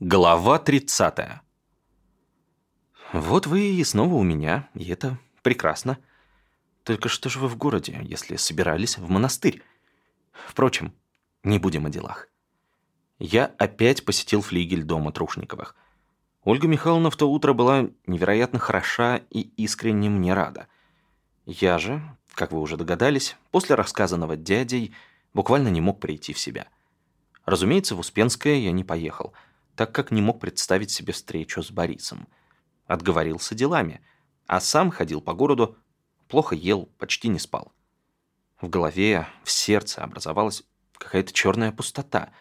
Глава 30. Вот вы и снова у меня, и это прекрасно. Только что же вы в городе, если собирались в монастырь? Впрочем, не будем о делах. Я опять посетил флигель дома Трушниковых. Ольга Михайловна в то утро была невероятно хороша и искренне мне рада. Я же, как вы уже догадались, после рассказанного дядей буквально не мог прийти в себя. Разумеется, в Успенское я не поехал — так как не мог представить себе встречу с Борисом. Отговорился делами, а сам ходил по городу, плохо ел, почти не спал. В голове, в сердце образовалась какая-то черная пустота.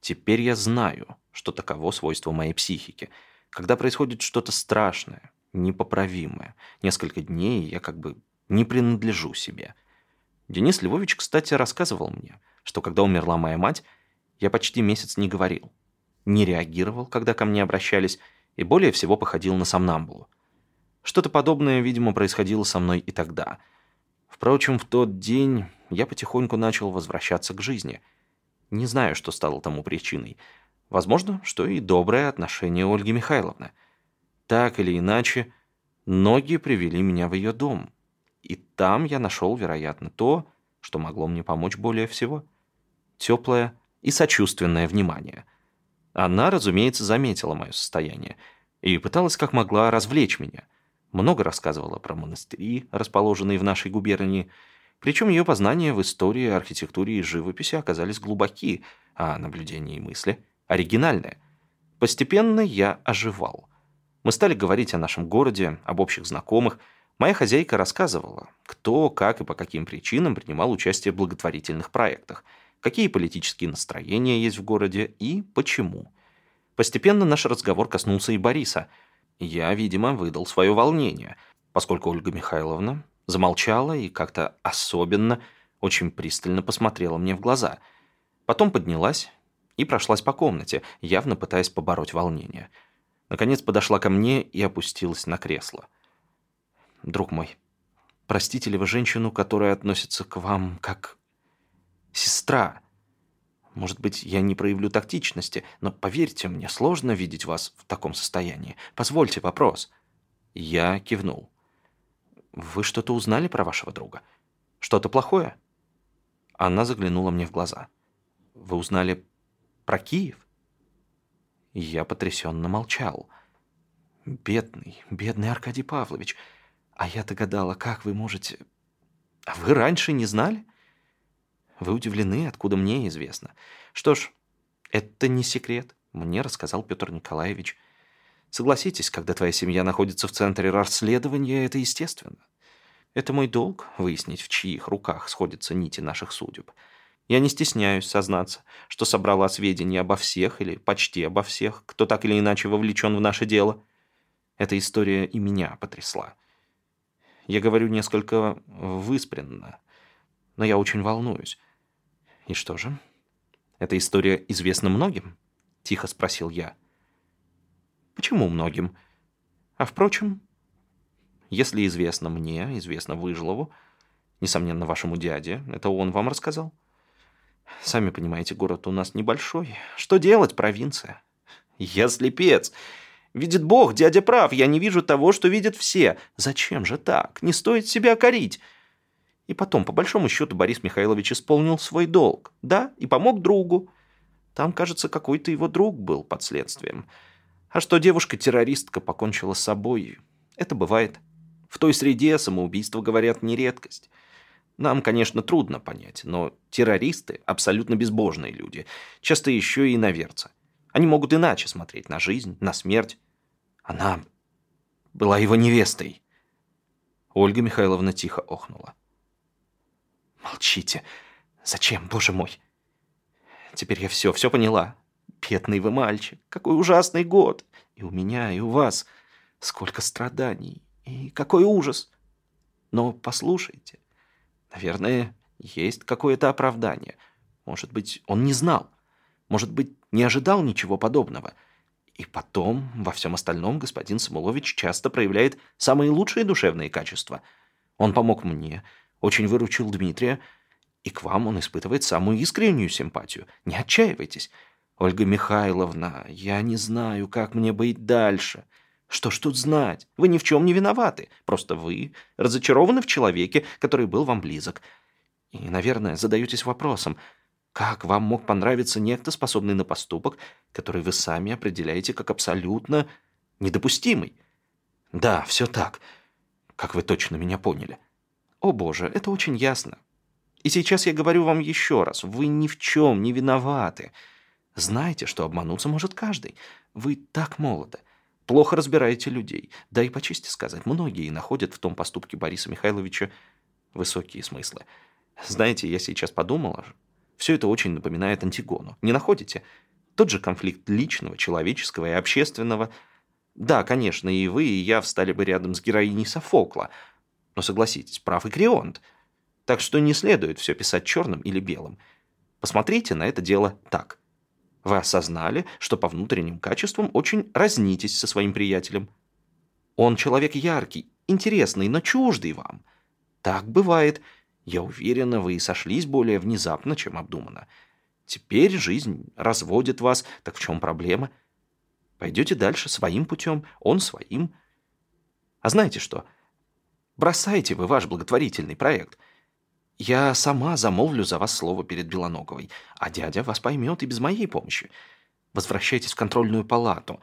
Теперь я знаю, что таково свойство моей психики. Когда происходит что-то страшное, непоправимое, несколько дней я как бы не принадлежу себе. Денис Львович, кстати, рассказывал мне, что когда умерла моя мать, я почти месяц не говорил не реагировал, когда ко мне обращались, и более всего походил на сомнамбулу. Что-то подобное, видимо, происходило со мной и тогда. Впрочем, в тот день я потихоньку начал возвращаться к жизни. Не знаю, что стало тому причиной. Возможно, что и доброе отношение Ольги Михайловны. Так или иначе, ноги привели меня в ее дом. И там я нашел, вероятно, то, что могло мне помочь более всего. Теплое и сочувственное внимание – она, разумеется, заметила мое состояние и пыталась как могла развлечь меня. Много рассказывала про монастыри, расположенные в нашей губернии, причем ее познания в истории, архитектуре и живописи оказались глубоки, а наблюдения и мысли – оригинальные. Постепенно я оживал. Мы стали говорить о нашем городе, об общих знакомых. Моя хозяйка рассказывала, кто, как и по каким причинам принимал участие в благотворительных проектах – какие политические настроения есть в городе и почему. Постепенно наш разговор коснулся и Бориса. Я, видимо, выдал свое волнение, поскольку Ольга Михайловна замолчала и как-то особенно очень пристально посмотрела мне в глаза. Потом поднялась и прошлась по комнате, явно пытаясь побороть волнение. Наконец подошла ко мне и опустилась на кресло. «Друг мой, простите ли вы женщину, которая относится к вам как сестра. Может быть, я не проявлю тактичности, но поверьте мне, сложно видеть вас в таком состоянии. Позвольте вопрос». Я кивнул. «Вы что-то узнали про вашего друга? Что-то плохое?» Она заглянула мне в глаза. «Вы узнали про Киев?» Я потрясенно молчал. «Бедный, бедный Аркадий Павлович. А я-то как вы можете... А вы раньше не знали?» Вы удивлены, откуда мне известно. Что ж, это не секрет, мне рассказал Петр Николаевич. Согласитесь, когда твоя семья находится в центре расследования, это естественно. Это мой долг — выяснить, в чьих руках сходятся нити наших судеб. Я не стесняюсь сознаться, что собрала сведения обо всех или почти обо всех, кто так или иначе вовлечен в наше дело. Эта история и меня потрясла. Я говорю несколько выспренно, но я очень волнуюсь. «И что же? Эта история известна многим?» — тихо спросил я. «Почему многим? А впрочем, если известно мне, известно Выжлову, несомненно, вашему дяде, это он вам рассказал. Сами понимаете, город у нас небольшой. Что делать, провинция? Я слепец. Видит Бог, дядя прав, я не вижу того, что видят все. Зачем же так? Не стоит себя корить. И потом, по большому счету, Борис Михайлович исполнил свой долг, да, и помог другу. Там, кажется, какой-то его друг был под следствием. А что девушка-террористка покончила с собой, это бывает. В той среде самоубийство, говорят, не редкость. Нам, конечно, трудно понять, но террористы – абсолютно безбожные люди, часто еще и иноверцы. Они могут иначе смотреть на жизнь, на смерть. Она была его невестой. Ольга Михайловна тихо охнула. Молчите. Зачем, боже мой? Теперь я все, все поняла. Бедный вы мальчик, какой ужасный год. И у меня, и у вас. Сколько страданий. И какой ужас. Но послушайте. Наверное, есть какое-то оправдание. Может быть, он не знал. Может быть, не ожидал ничего подобного. И потом, во всем остальном, господин Самулович часто проявляет самые лучшие душевные качества. Он помог мне, очень выручил Дмитрия, и к вам он испытывает самую искреннюю симпатию. Не отчаивайтесь. Ольга Михайловна, я не знаю, как мне быть дальше. Что ж тут знать? Вы ни в чем не виноваты. Просто вы разочарованы в человеке, который был вам близок. И, наверное, задаетесь вопросом, как вам мог понравиться некто, способный на поступок, который вы сами определяете как абсолютно недопустимый? Да, все так. Как вы точно меня поняли. О боже, это очень ясно. И сейчас я говорю вам еще раз, вы ни в чем не виноваты. Знайте, что обмануться может каждый. Вы так молоды. Плохо разбираете людей. Да и по чести сказать, многие находят в том поступке Бориса Михайловича высокие смыслы. Знаете, я сейчас подумала, все это очень напоминает Антигону. Не находите? Тот же конфликт личного, человеческого и общественного. Да, конечно, и вы, и я встали бы рядом с героиней Софокла. Но согласитесь, прав и Крионт. Так что не следует все писать черным или белым. Посмотрите на это дело так. Вы осознали, что по внутренним качествам очень разнитесь со своим приятелем. Он человек яркий, интересный, но чуждый вам. Так бывает. Я уверена, вы и сошлись более внезапно, чем обдуманно. Теперь жизнь разводит вас, так в чем проблема? Пойдете дальше своим путем, он своим. А знаете что? Бросайте вы ваш благотворительный проект – я сама замолвлю за вас слово перед Белоноговой, а дядя вас поймет и без моей помощи. Возвращайтесь в контрольную палату.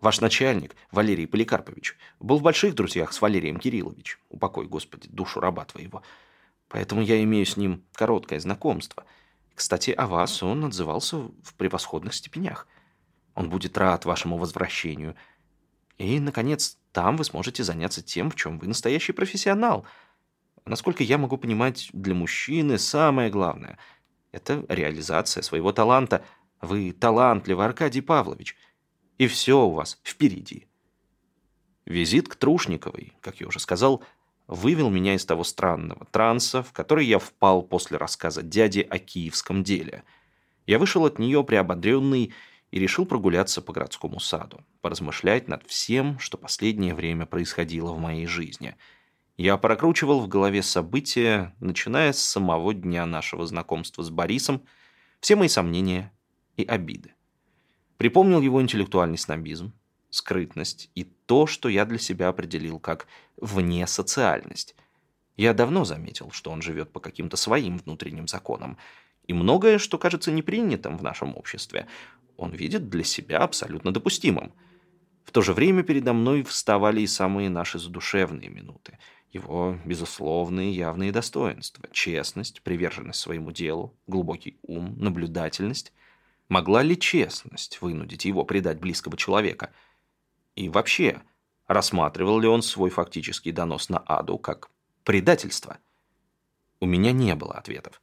Ваш начальник, Валерий Поликарпович, был в больших друзьях с Валерием Кирилловичем. Упокой, Господи, душу раба твоего. Поэтому я имею с ним короткое знакомство. Кстати, о вас он отзывался в превосходных степенях. Он будет рад вашему возвращению. И, наконец, там вы сможете заняться тем, в чем вы настоящий профессионал – Насколько я могу понимать, для мужчины самое главное – это реализация своего таланта. Вы талантливый, Аркадий Павлович. И все у вас впереди. Визит к Трушниковой, как я уже сказал, вывел меня из того странного транса, в который я впал после рассказа дяди о киевском деле. Я вышел от нее приободренный и решил прогуляться по городскому саду, поразмышлять над всем, что последнее время происходило в моей жизни – я прокручивал в голове события, начиная с самого дня нашего знакомства с Борисом, все мои сомнения и обиды. Припомнил его интеллектуальный снобизм, скрытность и то, что я для себя определил как вне социальность. Я давно заметил, что он живет по каким-то своим внутренним законам, и многое, что кажется непринятым в нашем обществе, он видит для себя абсолютно допустимым. В то же время передо мной вставали и самые наши задушевные минуты – его безусловные явные достоинства – честность, приверженность своему делу, глубокий ум, наблюдательность. Могла ли честность вынудить его предать близкого человека? И вообще, рассматривал ли он свой фактический донос на Аду как предательство? У меня не было ответов.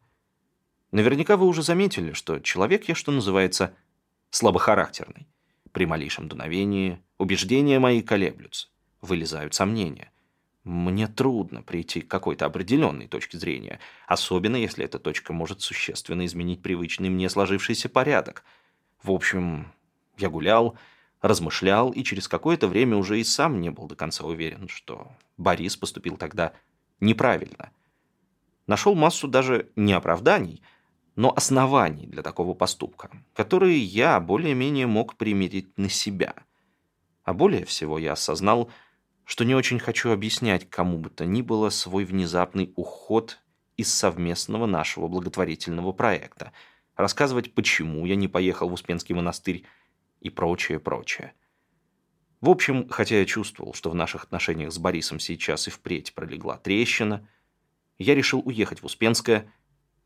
Наверняка вы уже заметили, что человек я, что называется, слабохарактерный. При малейшем дуновении убеждения мои колеблются, вылезают сомнения. Мне трудно прийти к какой-то определенной точке зрения, особенно если эта точка может существенно изменить привычный мне сложившийся порядок. В общем, я гулял, размышлял и через какое-то время уже и сам не был до конца уверен, что Борис поступил тогда неправильно. Нашел массу даже не оправданий, но оснований для такого поступка, которые я более-менее мог примирить на себя. А более всего я осознал, что не очень хочу объяснять кому бы то ни было свой внезапный уход из совместного нашего благотворительного проекта, рассказывать, почему я не поехал в Успенский монастырь и прочее, прочее. В общем, хотя я чувствовал, что в наших отношениях с Борисом сейчас и впредь пролегла трещина, я решил уехать в Успенское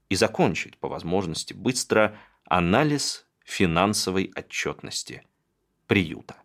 и закончить, по возможности, быстро анализ финансовой отчетности приюта.